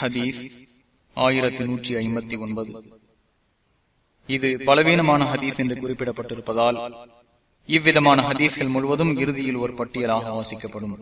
ஹதீஸ் ஆயிரத்தி நூற்றி ஐம்பத்தி ஒன்பது. இது பலவீனமான ஹதீஸ் என்று குறிப்பிடப்பட்டிருப்பதால் இவ்விதமான ஹதீஸ்கள் முழுவதும் இறுதியில் ஒரு பட்டியலாக வாசிக்கப்படும்.